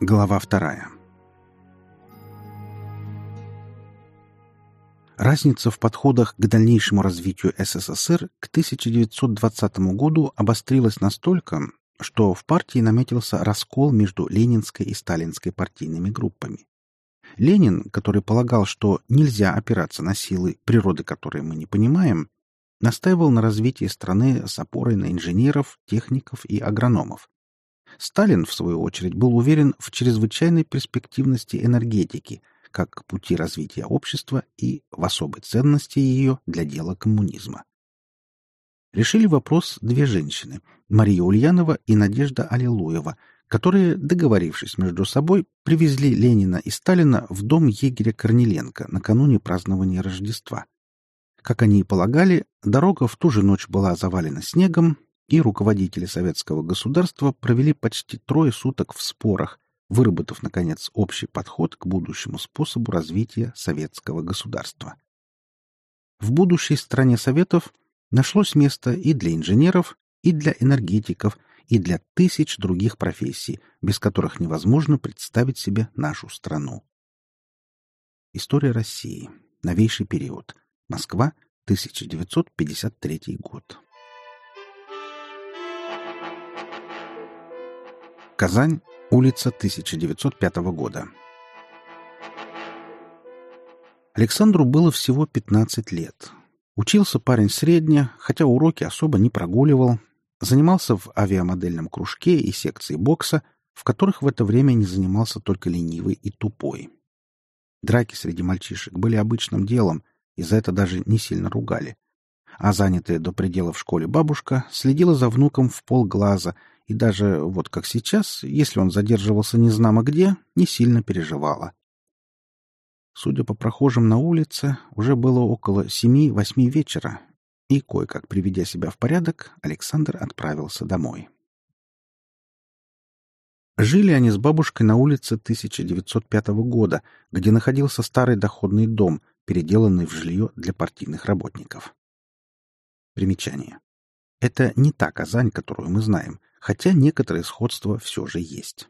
Глава вторая. Разница в подходах к дальнейшему развитию СССР к 1920 году обострилась настолько, что в партии наметился раскол между ленинской и сталинской партийными группами. Ленин, который полагал, что нельзя опираться на силы, природы которой мы не понимаем, настаивал на развитии страны с опорой на инженеров, техников и агрономов. Сталин, в свою очередь, был уверен в чрезвычайной перспективности энергетики как пути развития общества и в особой ценности ее для дела коммунизма. Решили вопрос две женщины – Мария Ульянова и Надежда Аллилуева, которые, договорившись между собой, привезли Ленина и Сталина в дом егеря Корнеленко накануне празднования Рождества. Как они и полагали, дорога в ту же ночь была завалена снегом, и руководители советского государства провели почти трое суток в спорах, выработав, наконец, общий подход к будущему способу развития советского государства. В будущей стране Советов нашлось место и для инженеров, и для энергетиков, и для тысяч других профессий, без которых невозможно представить себе нашу страну. История России. Новейший период. Москва, 1953 год. Казань, улица 1905 года. Александру было всего 15 лет. Учился парень средне, хотя уроки особо не прогуливал, занимался в авиамодельном кружке и секции бокса, в которых в это время не занимался только ленивый и тупой. Драки среди мальчишек были обычным делом, и за это даже не сильно ругали. А занятая до предела в школе бабушка следила за внуком в полглаза и даже, вот как сейчас, если он задерживался незнамо где, не сильно переживала. Судя по прохожим на улице, уже было около семи-восьми вечера, и, кое-как приведя себя в порядок, Александр отправился домой. Жили они с бабушкой на улице 1905 года, где находился старый доходный дом, переделанный в жилье для партийных работников. Примечание. Это не та Казань, которую мы знаем хотя некоторое сходство все же есть.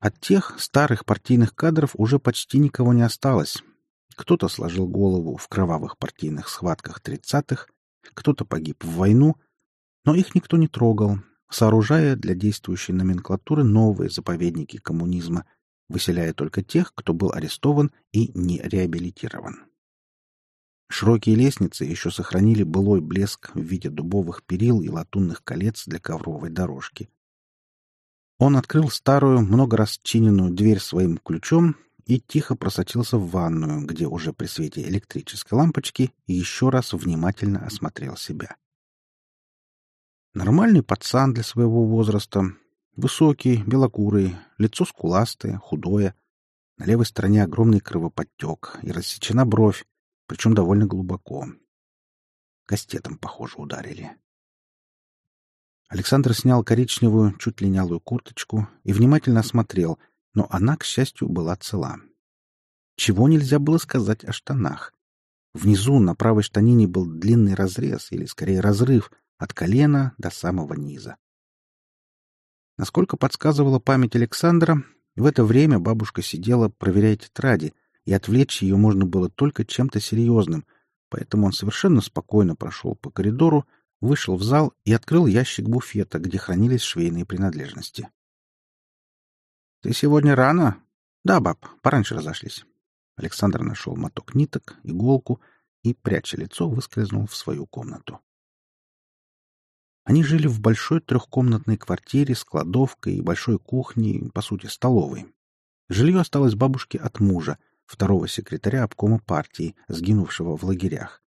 От тех старых партийных кадров уже почти никого не осталось. Кто-то сложил голову в кровавых партийных схватках тридцатых, кто-то погиб в войну, но их никто не трогал, сооружая для действующей номенклатуры новые заповедники коммунизма, выселяя только тех, кто был арестован и не реабилитирован. Широкие лестницы еще сохранили былой блеск в виде дубовых перил и латунных колец для ковровой дорожки. Он открыл старую, много раз чиненную дверь своим ключом и тихо просочился в ванную, где уже при свете электрической лампочки еще раз внимательно осмотрел себя. Нормальный пацан для своего возраста. Высокий, белокурый, лицо скуластое, худое. На левой стороне огромный кровоподтек и рассечена бровь, причем довольно глубоко. Кастетом, похоже, ударили. Александр снял коричневую, чуть линялую курточку и внимательно осмотрел, но она, к счастью, была цела. Чего нельзя было сказать о штанах. Внизу на правой штанине был длинный разрез, или скорее разрыв, от колена до самого низа. Насколько подсказывала память Александра, в это время бабушка сидела, проверяя тетради, и отвлечь ее можно было только чем-то серьезным, поэтому он совершенно спокойно прошел по коридору, вышел в зал и открыл ящик буфета, где хранились швейные принадлежности. — Ты сегодня рано? — Да, баб, пораньше разошлись. Александр нашел моток ниток, иголку и, пряча лицо, выскользнул в свою комнату. Они жили в большой трехкомнатной квартире с кладовкой и большой кухней, по сути, столовой. Жилье осталось бабушке от мужа — второго секретаря обкома партии, сгинувшего в лагерях.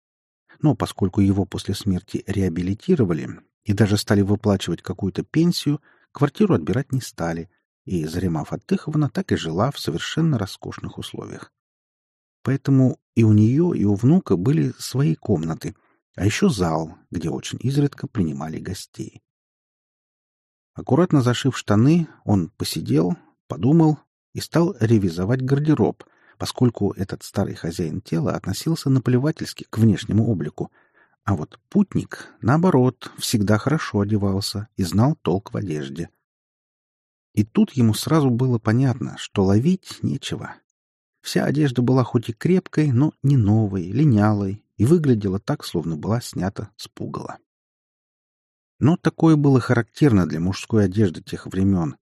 Но поскольку его после смерти реабилитировали и даже стали выплачивать какую-то пенсию, квартиру отбирать не стали, и Зарима Фатыховна так и жила в совершенно роскошных условиях. Поэтому и у нее, и у внука были свои комнаты, а еще зал, где очень изредка принимали гостей. Аккуратно зашив штаны, он посидел, подумал и стал ревизовать гардероб, поскольку этот старый хозяин тела относился наплевательски к внешнему облику, а вот путник, наоборот, всегда хорошо одевался и знал толк в одежде. И тут ему сразу было понятно, что ловить нечего. Вся одежда была хоть и крепкой, но не новой, линялой, и выглядела так, словно была снята с пугала. Но такое было характерно для мужской одежды тех времен.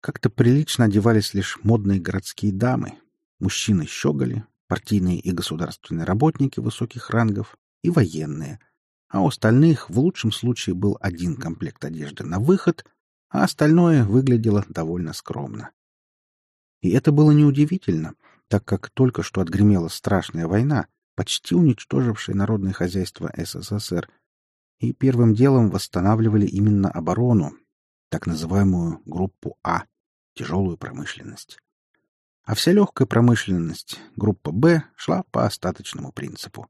Как-то прилично одевались лишь модные городские дамы. Мужчины щеголи, партийные и государственные работники высоких рангов и военные. А у остальных в лучшем случае был один комплект одежды на выход, а остальное выглядело довольно скромно. И это было неудивительно, так как только что отгремела страшная война, почти уничтожившая народное хозяйство СССР, и первым делом восстанавливали именно оборону, так называемую группу А — тяжелую промышленность. А вся легкая промышленность, группа Б, шла по остаточному принципу.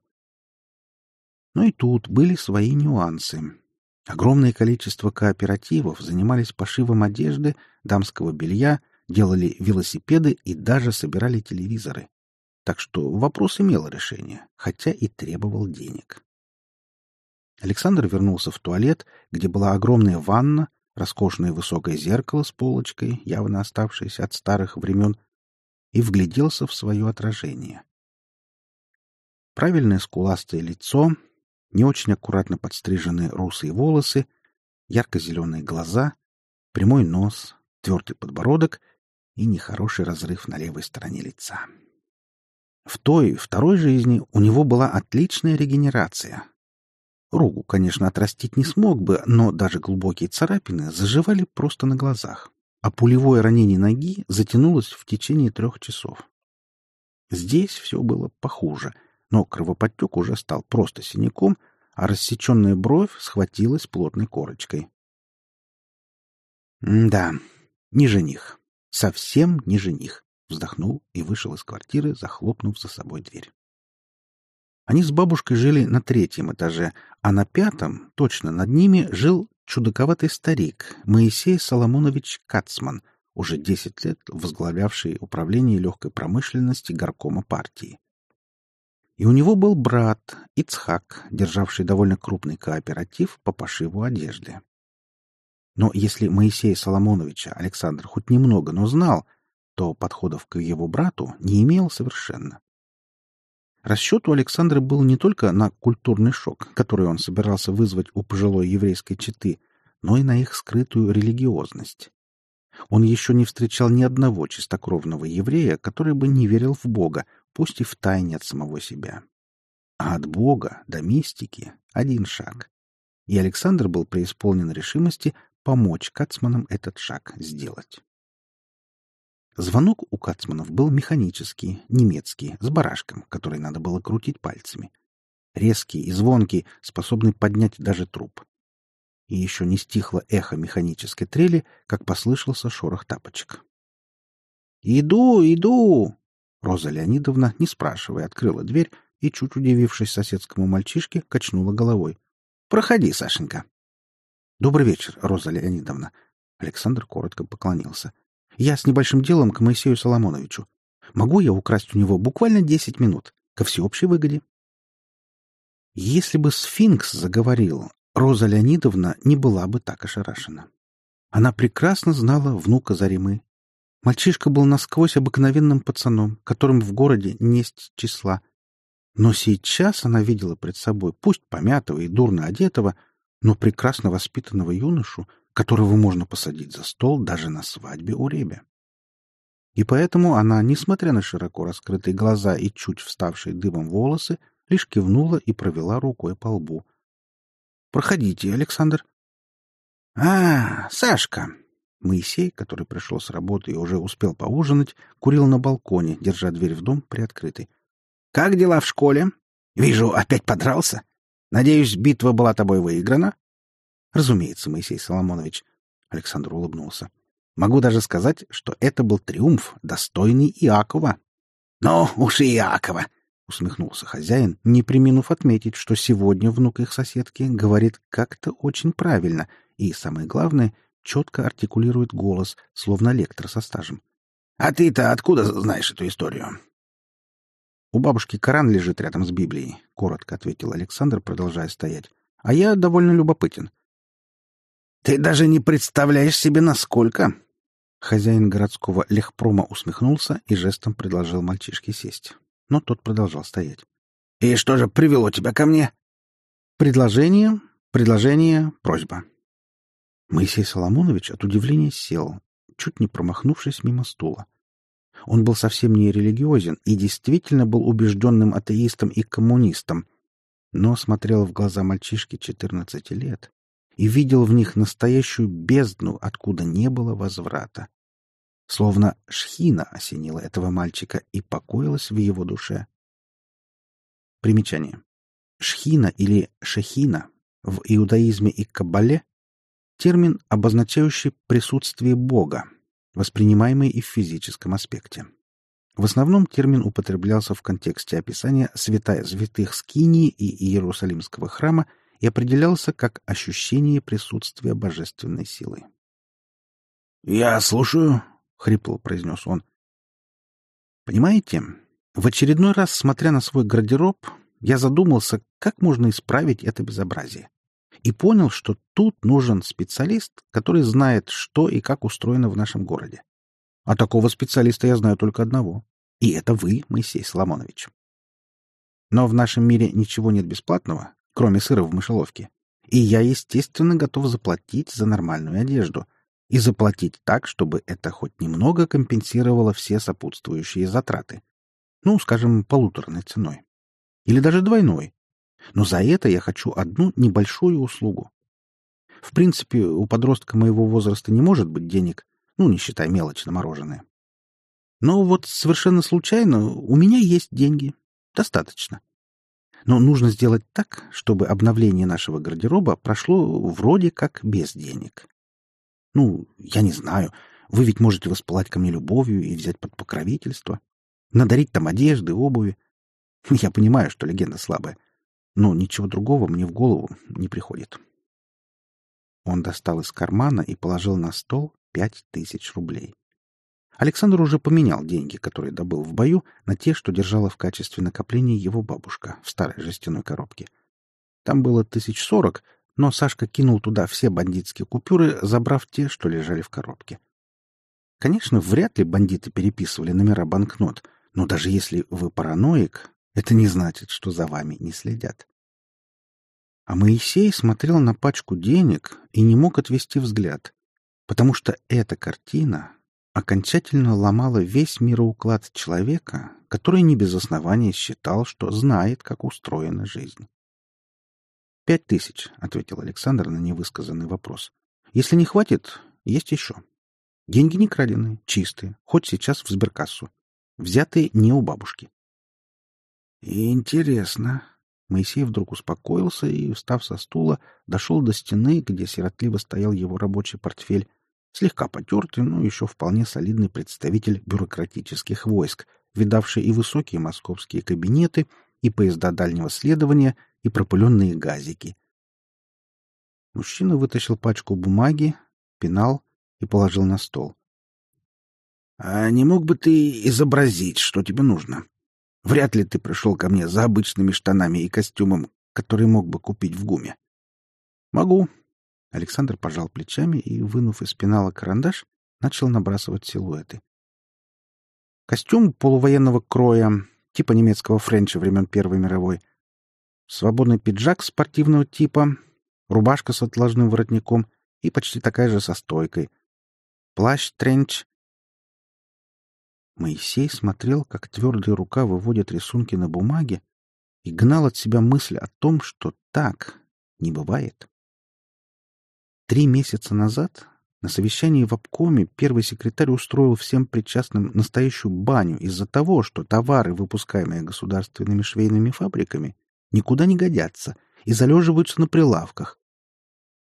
Но и тут были свои нюансы. Огромное количество кооперативов занимались пошивом одежды, дамского белья, делали велосипеды и даже собирали телевизоры. Так что вопрос имел решение, хотя и требовал денег. Александр вернулся в туалет, где была огромная ванна, роскошное высокое зеркало с полочкой, явно оставшееся от старых времен, и вгляделся в свое отражение. Правильное скуластое лицо, не очень аккуратно подстриженные русые волосы, ярко-зеленые глаза, прямой нос, твердый подбородок и нехороший разрыв на левой стороне лица. В той, второй жизни у него была отличная регенерация, Руку, конечно, отрастить не смог бы, но даже глубокие царапины заживали просто на глазах, а пулевое ранение ноги затянулось в течение трех часов. Здесь все было похуже, но кровоподтек уже стал просто синяком, а рассеченная бровь схватилась плотной корочкой. «Да, не жених. Совсем не жених», — вздохнул и вышел из квартиры, захлопнув за собой дверь. Они с бабушкой жили на третьем этаже, а на пятом, точно над ними, жил чудаковатый старик Моисей Соломонович Кацман, уже десять лет возглавлявший управление легкой промышленности горкома партии. И у него был брат Ицхак, державший довольно крупный кооператив по пошиву одежды. Но если Моисея Соломоновича Александр хоть немного, но знал, то подходов к его брату не имел совершенно. Расчет у Александра был не только на культурный шок, который он собирался вызвать у пожилой еврейской четы, но и на их скрытую религиозность. Он еще не встречал ни одного чистокровного еврея, который бы не верил в Бога, пусть и в тайне от самого себя. А от Бога до мистики — один шаг. И Александр был преисполнен решимости помочь Кацманам этот шаг сделать. Звонок у Кацманов был механический, немецкий, с барашком, который надо было крутить пальцами. Резкий и звонкий, способный поднять даже труп. И еще не стихло эхо механической трели, как послышался шорох тапочек. «Иду, иду!» Роза Леонидовна, не спрашивая, открыла дверь и, чуть удивившись соседскому мальчишке, качнула головой. «Проходи, Сашенька». «Добрый вечер, Роза Леонидовна». Александр коротко поклонился. Я с небольшим делом к Моисею Соломоновичу. Могу я украсть у него буквально десять минут, ко всеобщей выгоде? Если бы сфинкс заговорил, Роза Леонидовна не была бы так ошарашена. Она прекрасно знала внука Заримы. Мальчишка был насквозь обыкновенным пацаном, которым в городе несть числа. Но сейчас она видела пред собой, пусть помятого и дурно одетого, но прекрасно воспитанного юношу, которого можно посадить за стол даже на свадьбе у Ребя. И поэтому она, несмотря на широко раскрытые глаза и чуть вставшие дымом волосы, лишь кивнула и провела рукой по лбу. «Проходите, Александр». «А, Сашка!» Моисей, который пришел с работы и уже успел поужинать, курил на балконе, держа дверь в дом приоткрытой. «Как дела в школе? Вижу, опять подрался. Надеюсь, битва была тобой выиграна?» Разумеется, Моисей Соломонович. Александр улыбнулся. Могу даже сказать, что это был триумф, достойный Иакова. Ну, уж и Иакова, усмехнулся хозяин, не приминув отметить, что сегодня внук их соседки говорит как-то очень правильно и, самое главное, четко артикулирует голос, словно лектор со стажем. «А ты-то откуда знаешь эту историю?» «У бабушки Коран лежит рядом с Библией», — коротко ответил Александр, продолжая стоять. «А я довольно любопытен. Ты даже не представляешь себе, насколько. Хозяин городского лехпрома усмехнулся и жестом предложил мальчишке сесть. Но тот продолжал стоять. «И что же привело тебя ко мне?» «Предложение, предложение, просьба». Моисей Соломонович от удивления сел, чуть не промахнувшись мимо стула. Он был совсем не религиозен и действительно был убежденным атеистом и коммунистом, но смотрел в глаза мальчишки 14 лет и видел в них настоящую бездну, откуда не было возврата. Словно шхина осенила этого мальчика и покоилась в его душе. Примечание. Шхина или шехина в иудаизме и каббале — термин, обозначающий присутствие Бога, воспринимаемый и в физическом аспекте. В основном термин употреблялся в контексте описания святая святых Скинии и Иерусалимского храма и определялся как ощущение присутствия божественной силы. «Я слушаю», — хрипло произнес он. «Понимаете, в очередной раз, смотря на свой гардероб, я задумался, как можно исправить это безобразие. И понял, что тут нужен специалист, который знает, что и как устроено в нашем городе. А такого специалиста я знаю только одного. И это вы, Моисей Соломонович. Но в нашем мире ничего нет бесплатного, кроме сыра в мышеловке. И я, естественно, готов заплатить за нормальную одежду. И заплатить так, чтобы это хоть немного компенсировало все сопутствующие затраты. Ну, скажем, полуторной ценой. Или даже двойной. Но за это я хочу одну небольшую услугу. В принципе, у подростка моего возраста не может быть денег, ну, не считая мелочь на мороженое. Но вот совершенно случайно у меня есть деньги. Достаточно. Но нужно сделать так, чтобы обновление нашего гардероба прошло вроде как без денег. Ну, я не знаю. Вы ведь можете воспылать ко мне любовью и взять под покровительство. Надарить там одежды, обуви. Я понимаю, что легенда слабая. Но ничего другого мне в голову не приходит. Он достал из кармана и положил на стол пять тысяч рублей. Александр уже поменял деньги, которые добыл в бою, на те, что держала в качестве накопления его бабушка в старой жестяной коробке. Там было тысяч сорок, но Сашка кинул туда все бандитские купюры, забрав те, что лежали в коробке. Конечно, вряд ли бандиты переписывали номера банкнот, но даже если вы параноик, это не значит, что за вами не следят. А Моисей смотрел на пачку денег и не мог отвести взгляд, потому что эта картина окончательно ломала весь мироуклад человека, который не без основания считал, что знает, как устроена жизнь. «Пять тысяч», — ответил Александр на невысказанный вопрос. «Если не хватит, есть еще. Деньги не краденые, чистые, хоть сейчас в сберкассу. Взятые не у бабушки. Интересно. Моисей вдруг успокоился и, встав со стула, дошел до стены, где сиротливо стоял его рабочий портфель, слегка потертый, но еще вполне солидный представитель бюрократических войск, видавший и высокие московские кабинеты, и поезда дальнего следования, и пропыленные газики. Мужчина вытащил пачку бумаги, пенал и положил на стол. — А не мог бы ты изобразить, что тебе нужно? Вряд ли ты пришел ко мне за обычными штанами и костюмом, который мог бы купить в гуме. — Могу. Александр пожал плечами и, вынув из пенала карандаш, начал набрасывать силуэты. Костюм полувоенного кроя, типа немецкого френча времен Первой мировой. Свободный пиджак спортивного типа, рубашка с отложным воротником и почти такая же со стойкой. Плащ-тренч Моисей смотрел, как твердая рука выводит рисунки на бумаге, и гнал от себя мысль о том, что так не бывает. Три месяца назад на совещании в обкоме первый секретарь устроил всем причастным настоящую баню из-за того, что товары, выпускаемые государственными швейными фабриками, никуда не годятся и залеживаются на прилавках.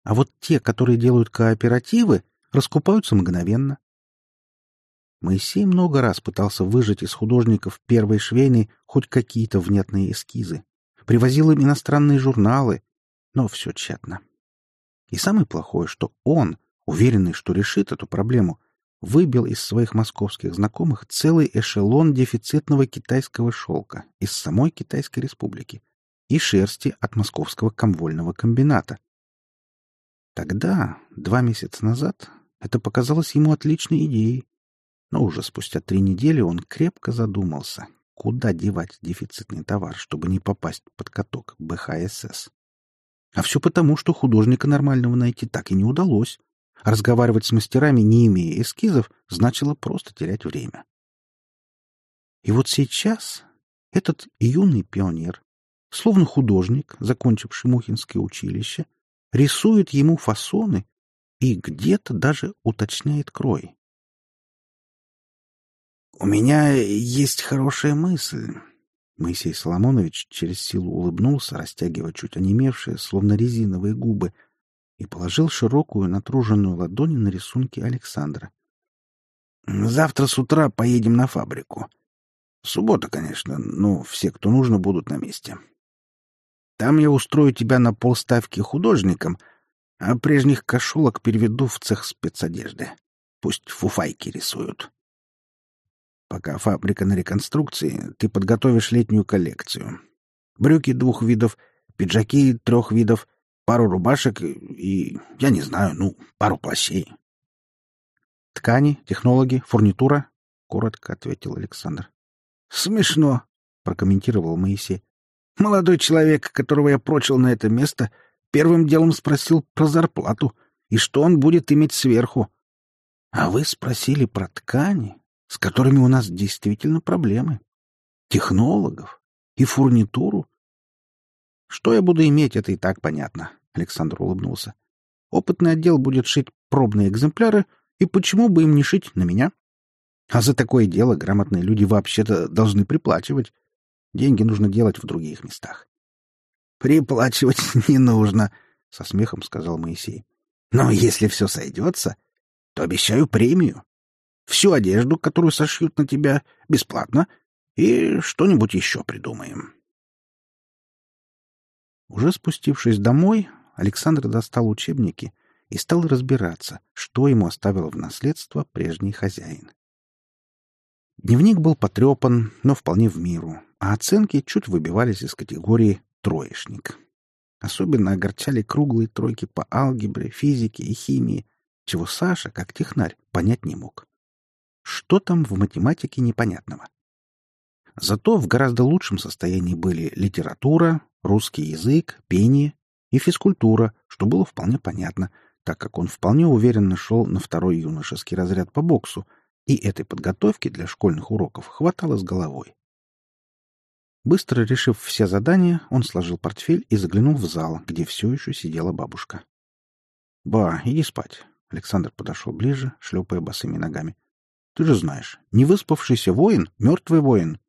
А вот те, которые делают кооперативы, раскупаются мгновенно. Моисей много раз пытался выжать из художников первой швейной хоть какие-то внятные эскизы. Привозил им иностранные журналы, но все тщетно. И самое плохое, что он, уверенный, что решит эту проблему, выбил из своих московских знакомых целый эшелон дефицитного китайского шелка из самой Китайской республики и шерсти от московского комвольного комбината. Тогда, два месяца назад, Это показалось ему отличной идеей. Но уже спустя три недели он крепко задумался, куда девать дефицитный товар, чтобы не попасть под каток БХСС. А все потому, что художника нормального найти так и не удалось. Разговаривать с мастерами, не имея эскизов, значило просто терять время. И вот сейчас этот юный пионер, словно художник, закончивший Мухинское училище, рисует ему фасоны и где-то даже уточняет крой. «У меня есть хорошая мысль». Моисей Соломонович через силу улыбнулся, растягивая чуть онемевшие, словно резиновые губы, и положил широкую натруженную ладонь на рисунки Александра. «Завтра с утра поедем на фабрику. Суббота, конечно, но все, кто нужно, будут на месте. Там я устрою тебя на полставки художником, а прежних кошелок переведу в цех спецодежды. Пусть фуфайки рисуют. Пока фабрика на реконструкции, ты подготовишь летнюю коллекцию. Брюки двух видов, пиджаки трех видов, пару рубашек и, я не знаю, ну, пару плащей. Ткани, технологии, фурнитура, — коротко ответил Александр. Смешно, прокомментировал Моисей. Молодой человек, которого я прочил на это место, первым делом спросил про зарплату и что он будет иметь сверху. А вы спросили про ткани, с которыми у нас действительно проблемы. Технологов и фурнитуру. Что я буду иметь, это и так понятно, Александр улыбнулся. Опытный отдел будет шить пробные экземпляры, и почему бы им не шить на меня? А за такое дело грамотные люди вообще-то должны приплачивать. Деньги нужно делать в других местах. «Приплачивать не нужно», — со смехом сказал Моисей. «Но если все сойдется, то обещаю премию. Всю одежду, которую сошьют на тебя, бесплатно, и что-нибудь еще придумаем». Уже спустившись домой, Александр достал учебники и стал разбираться, что ему оставил в наследство прежний хозяин. Дневник был потрепан, но вполне в миру, а оценки чуть выбивались из категории «троечник». Особенно огорчали круглые тройки по алгебре, физике и химии, чего Саша, как технарь, понять не мог. Что там в математике непонятного? Зато в гораздо лучшем состоянии были литература, русский язык, пение и физкультура, что было вполне понятно, так как он вполне уверенно шел на второй юношеский разряд по боксу, и этой подготовки для школьных уроков хватало с головой. Быстро решив все задания, он сложил портфель и заглянул в зал, где все еще сидела бабушка. «Ба, иди спать». Александр подошел ближе, шлепая босыми ногами. «Ты же знаешь, невыспавшийся воин — мертвый воин».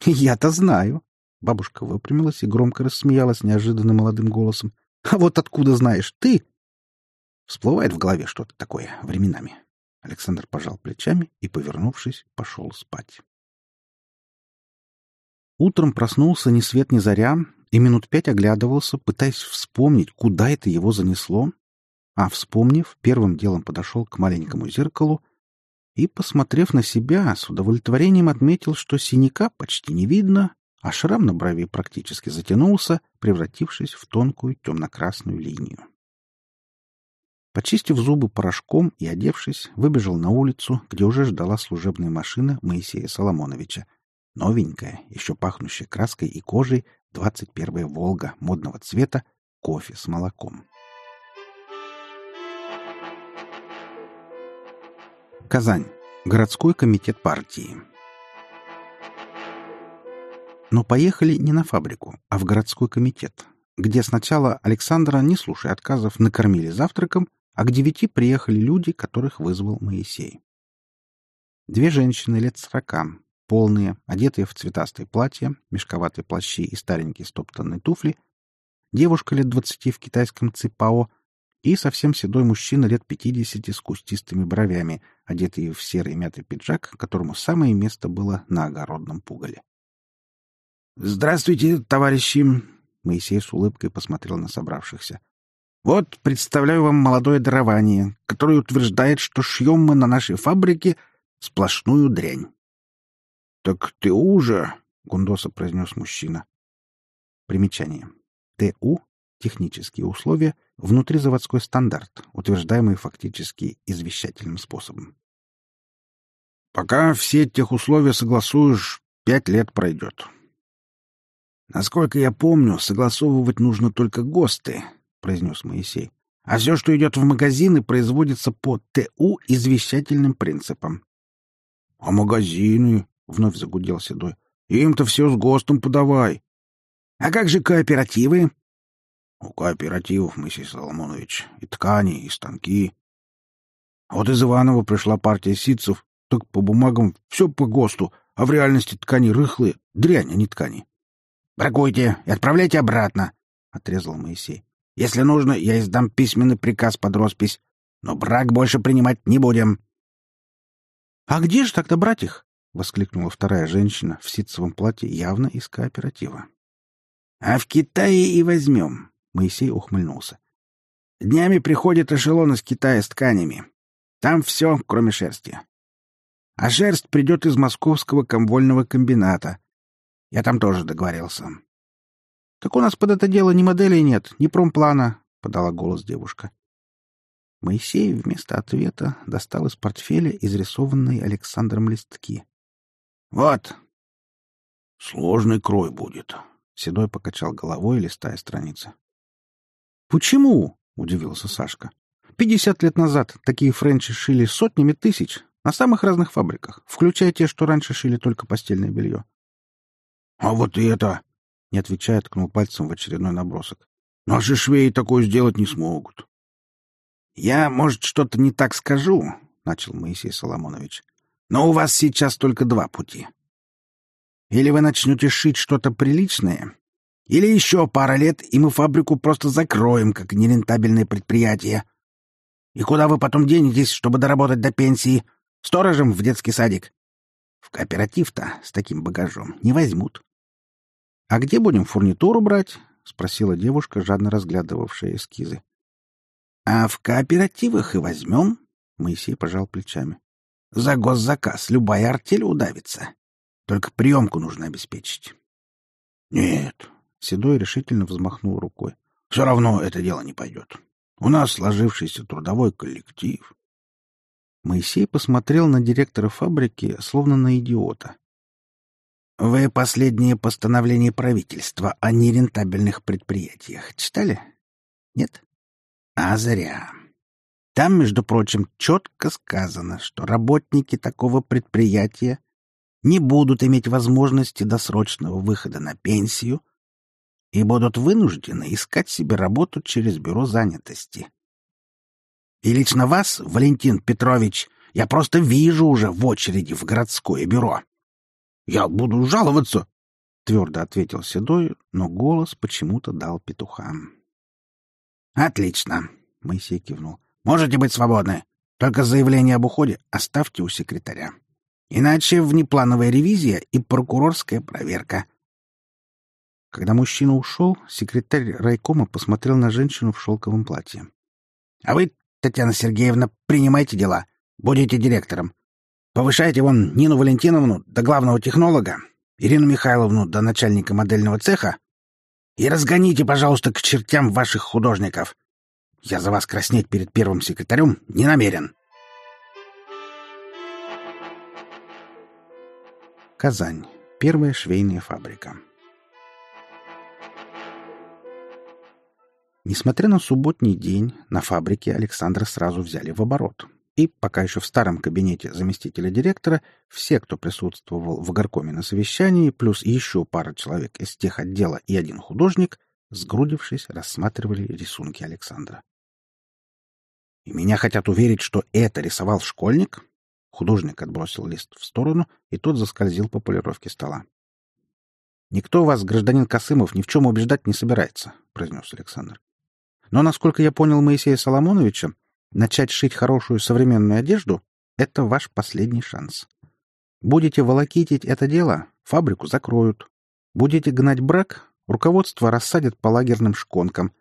«Я-то знаю». Бабушка выпрямилась и громко рассмеялась неожиданно молодым голосом. «А вот откуда знаешь ты?» Всплывает в голове что-то такое временами. Александр пожал плечами и, повернувшись, пошел спать. Утром проснулся ни свет ни заря и минут пять оглядывался, пытаясь вспомнить, куда это его занесло, а, вспомнив, первым делом подошел к маленькому зеркалу и, посмотрев на себя, с удовлетворением отметил, что синяка почти не видно, а шрам на брови практически затянулся, превратившись в тонкую темно-красную линию. Почистив зубы порошком и одевшись, выбежал на улицу, где уже ждала служебная машина Моисея Соломоновича. Новенькая, еще пахнущая краской и кожей, 21-я «Волга» модного цвета, кофе с молоком. Казань. Городской комитет партии. Но поехали не на фабрику, а в городской комитет, где сначала Александра, не слушая отказов, накормили завтраком, а к девяти приехали люди, которых вызвал Моисей. Две женщины лет сорока, полные, одетые в цветастые платья, мешковатые плащи и старенькие стоптанные туфли, девушка лет двадцати в китайском ципао и совсем седой мужчина лет пятидесяти с кустистыми бровями, одетый в серый мятый пиджак, которому самое место было на огородном пугале. «Здравствуйте, товарищи!» Моисей с улыбкой посмотрел на собравшихся. Вот представляю вам молодое дарование, которое утверждает, что шьем мы на нашей фабрике сплошную дрянь. — Так ты уже, — Гундоса произнес мужчина. Примечание. ТУ — технические условия, внутризаводской стандарт, утверждаемый фактически извещательным способом. Пока все тех условия согласуешь, пять лет пройдет. Насколько я помню, согласовывать нужно только ГОСТы, произнес Моисей. А все, что идет в магазины, производится по ТУ извещательным принципам. — А магазины? — вновь загудел Седой. — Им-то все с ГОСТом подавай. — А как же кооперативы? — У кооперативов, Моисей Соломонович, и ткани, и станки. Вот из Иванова пришла партия ситцев, так по бумагам все по ГОСТу, а в реальности ткани рыхлые, дрянь, а не ткани. — Бракуйте и отправляйте обратно, — отрезал Моисей. — Если нужно, я издам письменный приказ под роспись, но брак больше принимать не будем. — А где же тогда брать их? — воскликнула вторая женщина в ситцевом платье явно из кооператива. — А в Китае и возьмем, — Моисей ухмыльнулся. — Днями приходит эшелон из Китая с тканями. Там все, кроме шерсти. А шерсть придет из московского комвольного комбината. Я там тоже договорился. — Так у нас под это дело ни моделей нет, ни промплана, — подала голос девушка. Моисей вместо ответа достал из портфеля изрисованные Александром листки. — Вот. — Сложный крой будет. Седой покачал головой, листая страницы. — Почему? — удивился Сашка. — Пятьдесят лет назад такие френчи шили сотнями тысяч, на самых разных фабриках, включая те, что раньше шили только постельное белье. — А вот и это! — не отвечая, ткнул пальцем в очередной набросок. — Наши швеи такое сделать не смогут. — Я, может, что-то не так скажу, — начал Моисей Соломонович. — Но у вас сейчас только два пути. Или вы начнете шить что-то приличное, или еще пара лет, и мы фабрику просто закроем, как нерентабельное предприятие. И куда вы потом денетесь, чтобы доработать до пенсии? Сторожем в детский садик. В кооператив-то с таким багажом не возьмут. — А где будем фурнитуру брать? — спросила девушка, жадно разглядывавшая эскизы. — А в кооперативах и возьмем, — Моисей пожал плечами. — За госзаказ любая артель удавится. Только приемку нужно обеспечить. — Нет, — Седой решительно взмахнул рукой. — Все равно это дело не пойдет. У нас сложившийся трудовой коллектив. Моисей посмотрел на директора фабрики, словно на идиота. «Вы последнее постановление правительства о нерентабельных предприятиях читали? Нет? А зря. Там, между прочим, четко сказано, что работники такого предприятия не будут иметь возможности досрочного выхода на пенсию и будут вынуждены искать себе работу через бюро занятости. И лично вас, Валентин Петрович, я просто вижу уже в очереди в городское бюро. — Я буду жаловаться, — твердо ответил Седой, но голос почему-то дал петухам. — Отлично, — Моисей кивнул. — Можете быть свободны. Только заявление об уходе оставьте у секретаря. Иначе внеплановая ревизия и прокурорская проверка. Когда мужчина ушел, секретарь райкома посмотрел на женщину в шелковом платье. — А вы Татьяна Сергеевна, принимайте дела. Будете директором. Повышайте вон Нину Валентиновну до главного технолога, Ирину Михайловну до начальника модельного цеха и разгоните, пожалуйста, к чертям ваших художников. Я за вас краснеть перед первым секретарем не намерен. Казань. Первая швейная фабрика. Несмотря на субботний день, на фабрике Александра сразу взяли в оборот. И, пока еще в старом кабинете заместителя директора, все, кто присутствовал в горкоме на совещании, плюс еще пара человек из тех отдела и один художник, сгрудившись, рассматривали рисунки Александра. «И меня хотят уверить, что это рисовал школьник?» Художник отбросил лист в сторону, и тот заскользил по полировке стола. «Никто вас, гражданин Косымов, ни в чем убеждать не собирается», — произнес Александр. Но, насколько я понял Моисея Соломоновича, начать шить хорошую современную одежду — это ваш последний шанс. Будете волокитить это дело — фабрику закроют. Будете гнать брак — руководство рассадит по лагерным шконкам.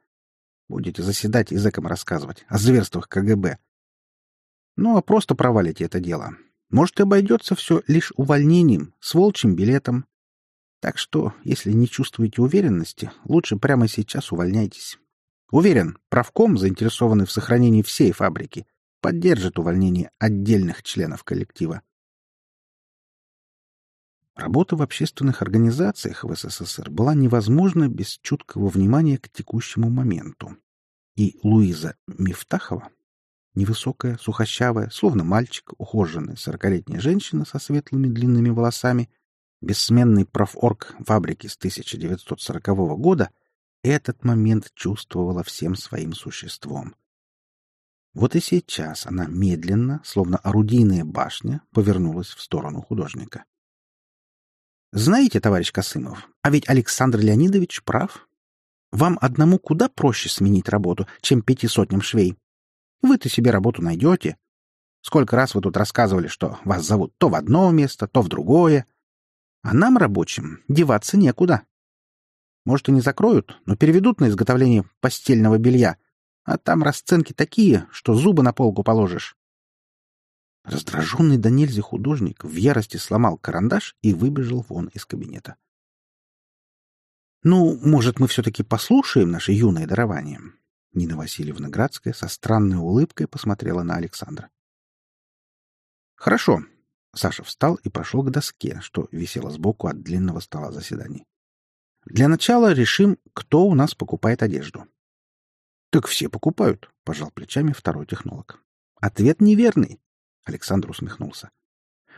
Будете заседать и зэкам рассказывать о зверствах КГБ. Ну, а просто провалите это дело. Может, и обойдется все лишь увольнением, с волчьим билетом. Так что, если не чувствуете уверенности, лучше прямо сейчас увольняйтесь. Уверен, правком, заинтересованный в сохранении всей фабрики, поддержит увольнение отдельных членов коллектива. Работа в общественных организациях в СССР была невозможна без чуткого внимания к текущему моменту. И Луиза Мифтахова, невысокая, сухощавая, словно мальчик, ухоженная сорокалетняя женщина со светлыми длинными волосами, бессменный профорг фабрики с 1940 года, этот момент чувствовала всем своим существом. Вот и сейчас она медленно, словно орудийная башня, повернулась в сторону художника. Знаете, товарищ Косымов, а ведь Александр Леонидович прав. Вам одному куда проще сменить работу, чем пяти сотням швей. Вы-то себе работу найдете. Сколько раз вы тут рассказывали, что вас зовут то в одно место, то в другое. А нам, рабочим, деваться некуда. Может, и не закроют, но переведут на изготовление постельного белья, а там расценки такие, что зубы на полку положишь. Раздраженный до нельзя художник в ярости сломал карандаш и выбежал вон из кабинета. «Ну, может, мы все-таки послушаем наше юное дарование?» Нина Васильевна Градская со странной улыбкой посмотрела на Александра. «Хорошо». Саша встал и прошел к доске, что висела сбоку от длинного стола заседаний. «Для начала решим, кто у нас покупает одежду». «Так все покупают», — пожал плечами второй технолог. «Ответ неверный. Александр усмехнулся.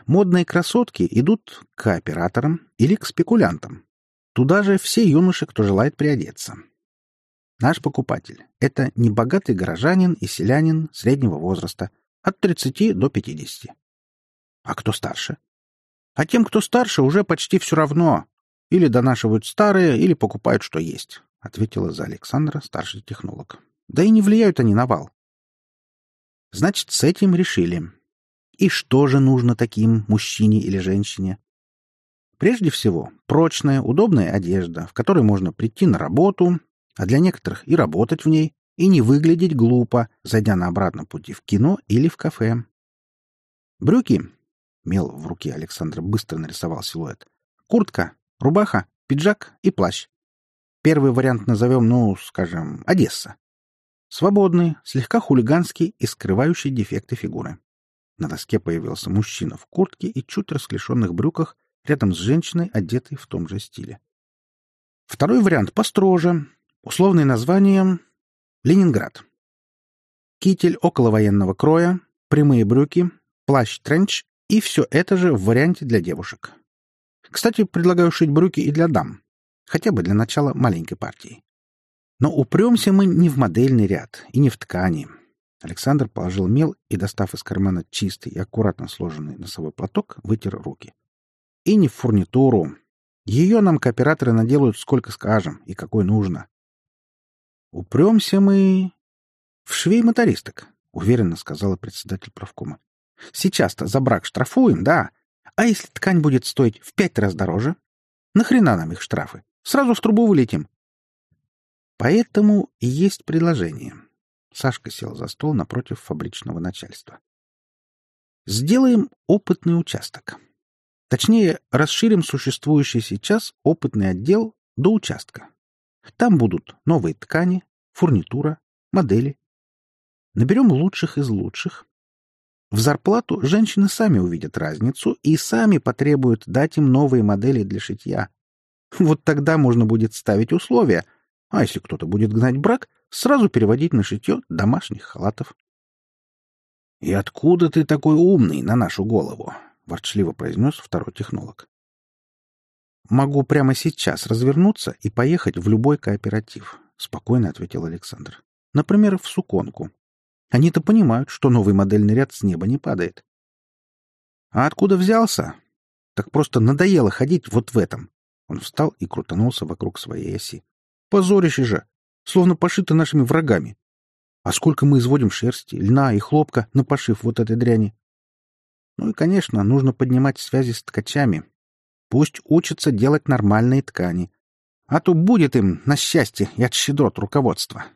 Модные красотки идут к кооператорам или к спекулянтам. Туда же все юноши, кто желает приодеться. Наш покупатель — это небогатый горожанин и селянин среднего возраста, от 30 до 50. А кто старше? А тем, кто старше, уже почти все равно. Или донашивают старые, или покупают, что есть, — ответила за Александра старший технолог. Да и не влияют они на вал. Значит, с этим решили. И что же нужно таким мужчине или женщине? Прежде всего, прочная, удобная одежда, в которой можно прийти на работу, а для некоторых и работать в ней, и не выглядеть глупо, зайдя на обратном пути в кино или в кафе. Брюки. Мел в руке Александра быстро нарисовал силуэт. Куртка, рубаха, пиджак и плащ. Первый вариант назовем, ну, скажем, Одесса. Свободный, слегка хулиганский и скрывающий дефекты фигуры. На доске появился мужчина в куртке и чуть расклешенных брюках рядом с женщиной, одетой в том же стиле. Второй вариант построже. Условное название — Ленинград. Китель около военного кроя, прямые брюки, плащ-тренч и все это же в варианте для девушек. Кстати, предлагаю шить брюки и для дам. Хотя бы для начала маленькой партии. Но упремся мы не в модельный ряд и не в ткани. Александр положил мел и, достав из кармана чистый и аккуратно сложенный носовой платок, вытер руки. И не в фурнитуру. Ее нам кооператоры наделают сколько скажем и какой нужно. Упремся мы в швей мотористок, уверенно сказала председатель правкома. Сейчас-то за брак штрафуем, да. А если ткань будет стоить в пять раз дороже? Нахрена нам их штрафы? Сразу в трубу вылетим. Поэтому и есть предложение. Сашка сел за стол напротив фабричного начальства. Сделаем опытный участок. Точнее, расширим существующий сейчас опытный отдел до участка. Там будут новые ткани, фурнитура, модели. Наберем лучших из лучших. В зарплату женщины сами увидят разницу и сами потребуют дать им новые модели для шитья. Вот тогда можно будет ставить условия. А если кто-то будет гнать брак, сразу переводить на шитье домашних халатов. — И откуда ты такой умный на нашу голову? — ворчливо произнес второй технолог. — Могу прямо сейчас развернуться и поехать в любой кооператив, — спокойно ответил Александр. — Например, в Суконку. Они-то понимают, что новый модельный ряд с неба не падает. — А откуда взялся? Так просто надоело ходить вот в этом. Он встал и крутанулся вокруг своей оси. — Позорище же! словно пошито нашими врагами. А сколько мы изводим шерсти, льна и хлопка на пошив вот этой дряни. Ну и, конечно, нужно поднимать связи с ткачами. Пусть учатся делать нормальные ткани. А то будет им на счастье и от щедрот руководства.